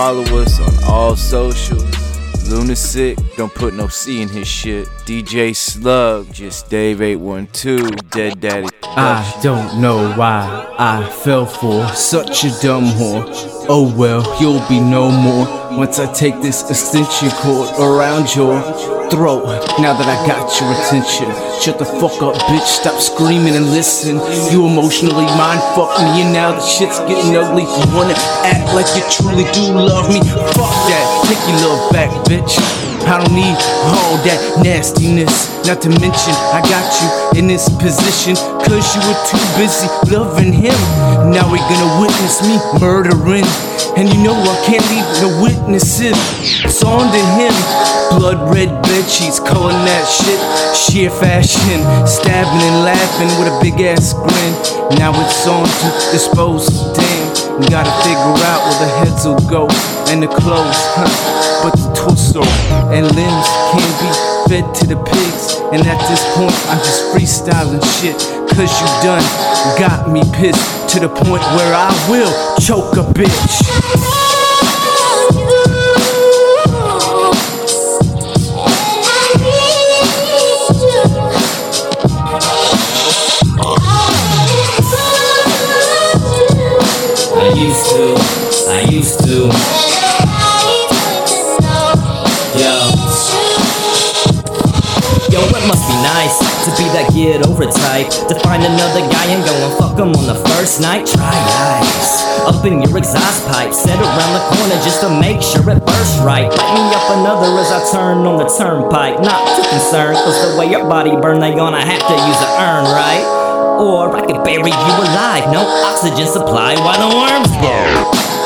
Follow us on all socials. Loonasik, don't put no C in his shit. DJ Slug, Jus Dave812, Dead Daddy. I don't know why I fell for such a dumb whore. Oh well, you'll be no more once I take this extension cord around your throat. Now that I got your attention, shut the fuck up, bitch. Stop screaming and listen. You emotionally mind fuck me, and now the shit's getting ugly. You wanna act like you truly do love me? Fuck that, take your love back, bitch. I don't need all that nastiness. Not to mention, I got you in this position. Cause you were too busy loving him. Now we're gonna witness me murdering. And you know I can't leave no witnesses. It's on to him. Blood red bed sheets, calling that shit sheer fashion. Stabbing and laughing with a big ass grin. Now it's on to dispose. Damn, gotta figure out where the heads will go and the clothes, huh? But the torso and limbs can't be fed to the pigs. And at this point, I'm just freestyling shit. Cause you done got me pissed to the point where I will choke a bitch. I used to, I used to. Yo. Yo, it must be nice to be that get over type. To find another guy and go and fuck him on the first night. Try ice. Up in your exhaust pipe. Set around the corner just to make sure it bursts right. Light me up another as I turn on the turnpike. Not too concerned, cause the way your body burn, they gonna have to use an urn, right? Or I could bury you alive. No oxygen supply while the worms go.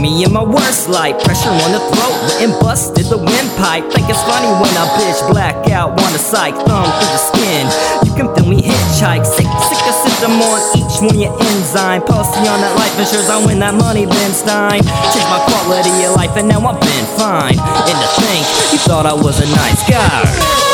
Me in my worst light, pressure on the throat, written busted the windpipe. Think it's funny when I bitch black out, wanna psych, thumb through the skin. You can feel me hitchhike, sick, sick of system on each one your enzyme. Policy on that life insurance, I win that money, Ben Stein. Change my quality of life, and now I've been fine. And to think, you thought I was a nice guy.